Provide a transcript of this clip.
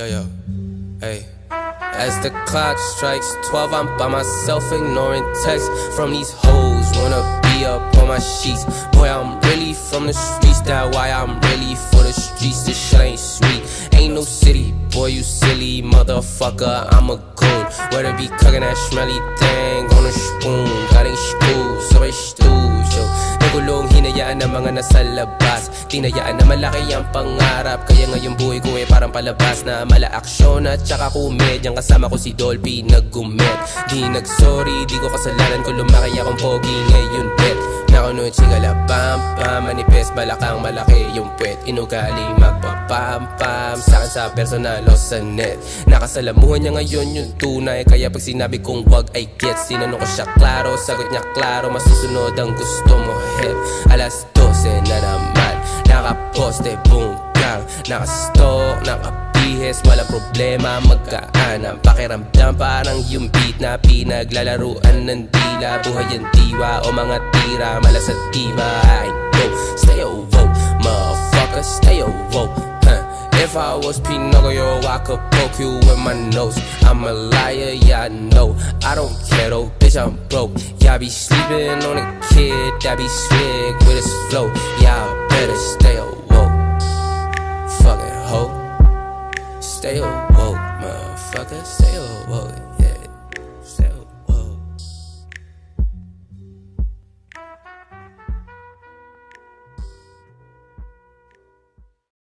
Yo, yo, hey. As the clock strikes 12, I'm by myself ignoring texts from these hoes. Wanna be up on my sheets. Boy, I'm really from the streets. That why I'm really for the streets. This shit ain't sweet. Ain't no city, boy, you silly motherfucker. I'm a goon. Where to be cooking that smelly thing on a spoon. School, sabay stews, yo. Nagulong hinayaan ng mga nasa labas. Tinayaan na malaki ang pangarap. Kaya ngayong buhay ko eh parang palabas Na mala aksyon at saka komedyang Kasama ko si Dolby naggumet. Di nagsorry, di ko kasalanan Kung lumaki akong pogi ngayon bet Nakunod sigala pam pam Manifest balakang malaki yung puwet Inugali magpapam pam Saan sa personal o sa net. Nakasalamuhan niya ngayon yung tunay Kaya pag sinabi kong wag ay gets Tinanong ko siya klaro, sagot niya klaro Masusunod ang gusto mo hip boom, gang Nakastalk, nakabihis Wala problema, magkaanam Pakiramdam parang yung beat na Pinaglalaruan ng dila Buhay ang diwa o mga tira Mala sa diva I know, stay awoke Motherfucker, stay awoke. If I was Pinocchio, I could poke you with my nose. I'm a liar, yeah, I know. I don't care though, bitch, I'm broke. Yeah, I be sleeping on a kid that be slick with his flow. Yeah, Stay awoke, motherfucker, stay awoke.